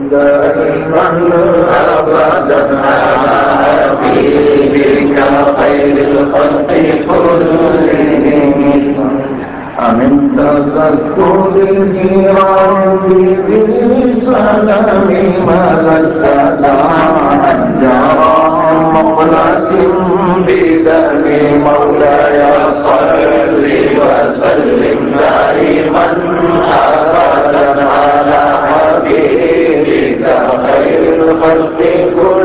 دائما أبدا حبيبك خير وسلم خير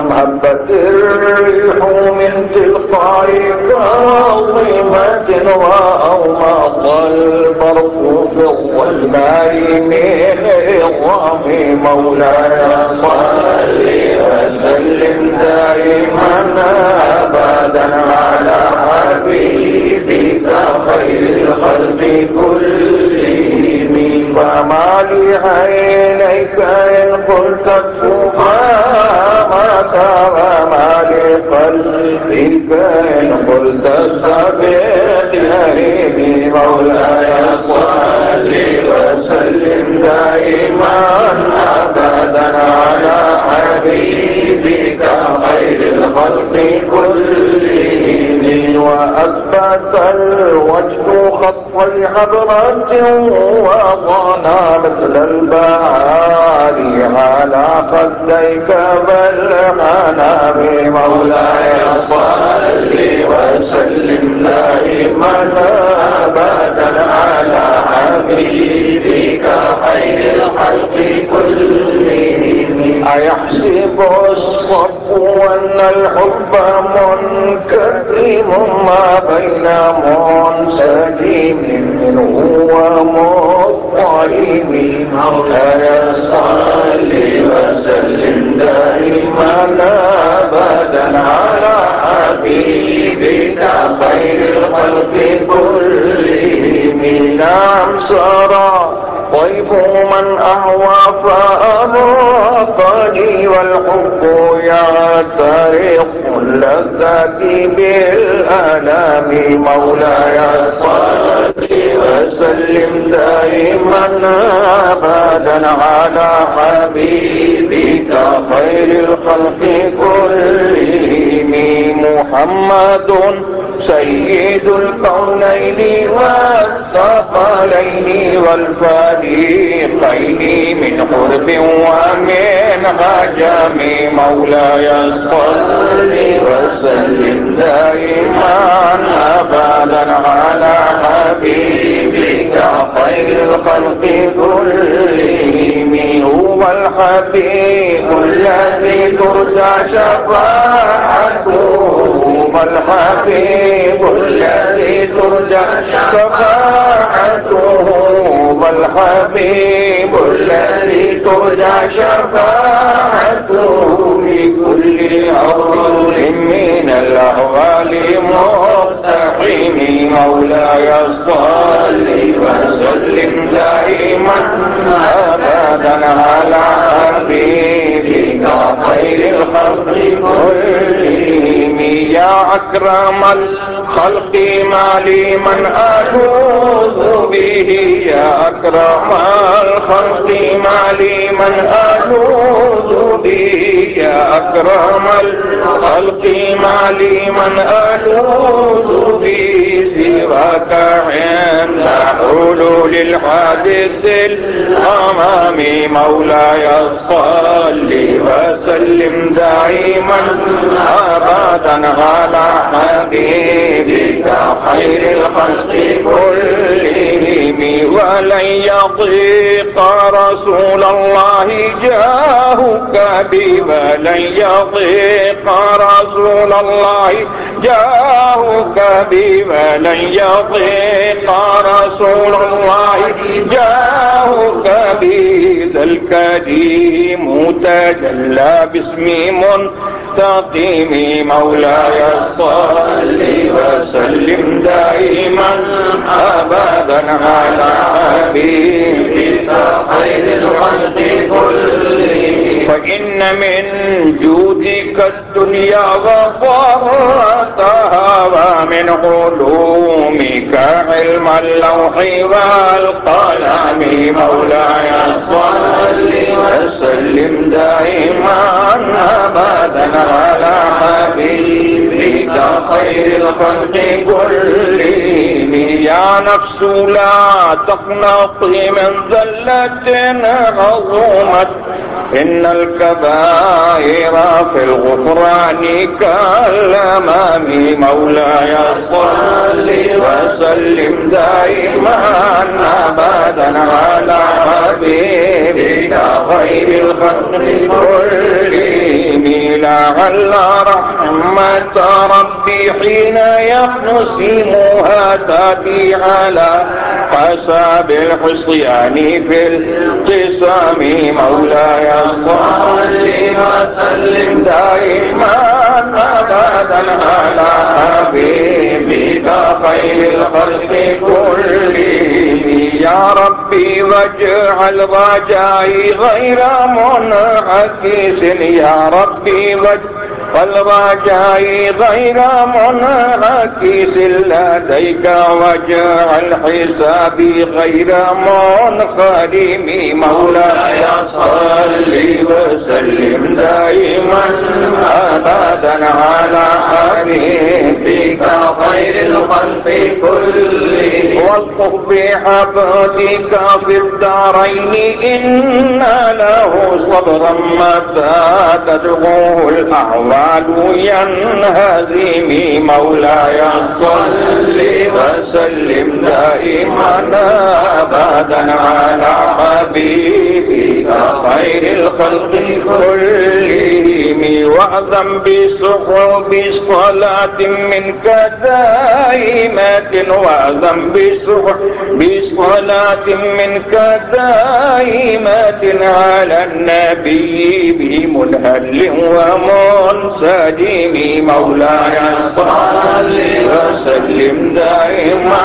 الخلق الريح من تلقاء كاظمة وأومض البرق في الظلماء من عظام مولاي صل وسلم دائما أبدا على حبيبك لقلبك قلت سبيل هريم مولاي صل وسلم دائما أبدا على حبيبك خير الخلق كلهم. وأثبت الوجه خطي مثل على خديك بل حنا بمولاي وسلم. دائما على حبيبك خير الخلق كلهم أيحسب الصف أن الحب منكتم ما بين منسجم منه ومضطرب صل وسلم دائما أبدا على حبيبك خير الخلق كلهم نعم سرى طيب من أهوى فأراقني والحب يعترق اللذات بالألام مولاي صل وسلم دائما أبدا على حبيبك خير الخلق كلهم محمد سيد الكونين والثقلين والفريقين من قرب ومن هجم مولاي صل وسلم دائما ابدا على حبيبك خير الخلق كلهم. هو الحبيب الذي ترجى شفاعته. هو الذي ترجى شفاعته هو الذي ترجى شفاعته بكل أمر من الأهوال مقتحم مولاي صل وسلم دائما. ابدا على حبيبك خير الخلق كلهم. يا اكرم الخلق ما لي من اجوز به. يا أكرم الخلق ما من ألوذ به يا أكرم الخلق ما من ألوذ به سواك عند حلول الحادث الأمام مولاي صل وسلم دائما أبدا على حبيبك خير الخلق كلهم ولن يضيق رسول الله جاهك بي ولن يضيق رسول الله جاهك بي ولن يضيق رسول الله جاهك بي ذا الكريم تجلى باسم منتقم مولاي صل وسلم دائما. ابدا على حبيبك خير الخلق كلهم فإن من جودك الدنيا وضرتها ومن علومك علم اللوح والقلم. مولاي صل وسلم دائما أبدا على حبيبك خير الخلق كلهم. يا نفس لا تقنطي من ذلة عظمت إن الكبائر في الغفران كالأمام مولاي. صل وسلم دائما أبدا على حبيبك خير الخلق كلهم. لعل رحمة ربي حين يحنسمها تأتي على حساب الحصيان في القسم مولاي صل وسلم دائما ابدا على حبيبك خير الخلق كلهم. يا ربي واجعل رجائي غير منعكس. يا ربي واجعل والرجاء غير منعكس لديك واجعل حسابي غير منخرم مولاي صل وسلم دائما ابدا على حبيبك خير الخلق كلهم والطف بعبدك في الدارين إن له صبرا متى تدعوه الأعوام ينهزم مولاي صل وسلم دائما أبدا على حبيبك خير الخلق كلهم. وأذن بسحب صلاة منك دائمة وأذن بسحب صلاة منك دائمة على النبي بمنهل ومنسجم مولاي صل وسلم دائما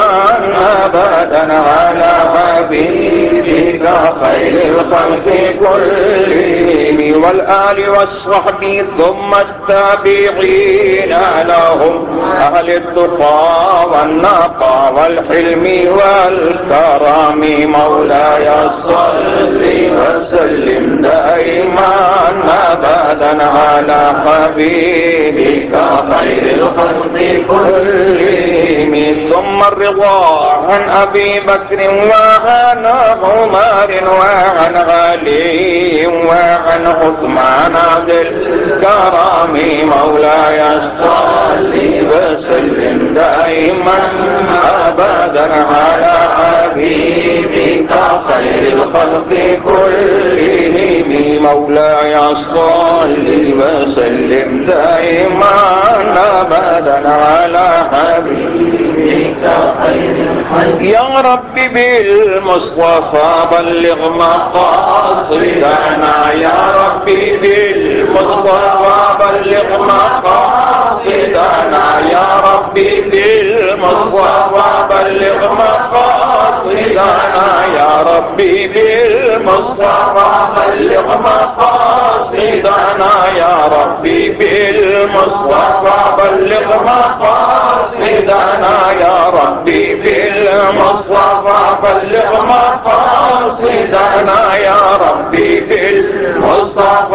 أبدا على حبيبك خير الخلق كلهم والآل والصحب ثم التابعين لهم، أهل التقى والنقى والحلم والكرم. مولاي صل وسلم دائما أبدا على حبيبك خير الخلق كلهم. ثم الرضا عن أبي بكر وعن عمر وعن علي وعن عثمان ذي الكرم مولاي. صل وسلم دائما أبدا على حبيبك خير الخلق كلهم. مولاي صل وسلم دائما أبدا على حبيبك خير الخلق. يا رب بالمصطفى بلغ مقاصدنا. يا رب بالمصطفى بلغ مقاصدنا يا بلغ مقاصدنا يا رب بالمصطفى بلغ مقاصدنا يا رب بالمصطفى بلغ مقاصدنا يا رب بالمصطفى بلغ مقاصدنا يا رب بالمصطفى بلغ مقاصدنا يا رب بالمصطفى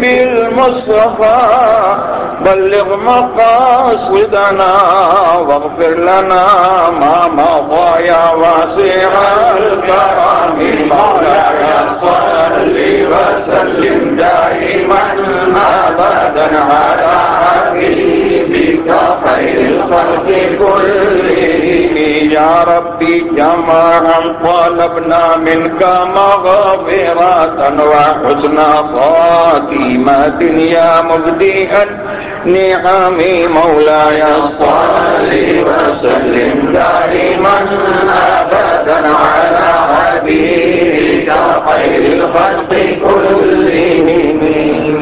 بالمصطفى. بلغ مقاصدنا واغفر لنا ما مضى يا واسع الكرم مولاي صل وسلم دائما ابدا على حبيبك خير الخلق كلهم يا ربي جماعا طلبنا منك مغفرة وحسن خاتمة يا مبدئا نعمي مولاي صل وسلم دائما أبدا على حبيبك خير الخلق كلهم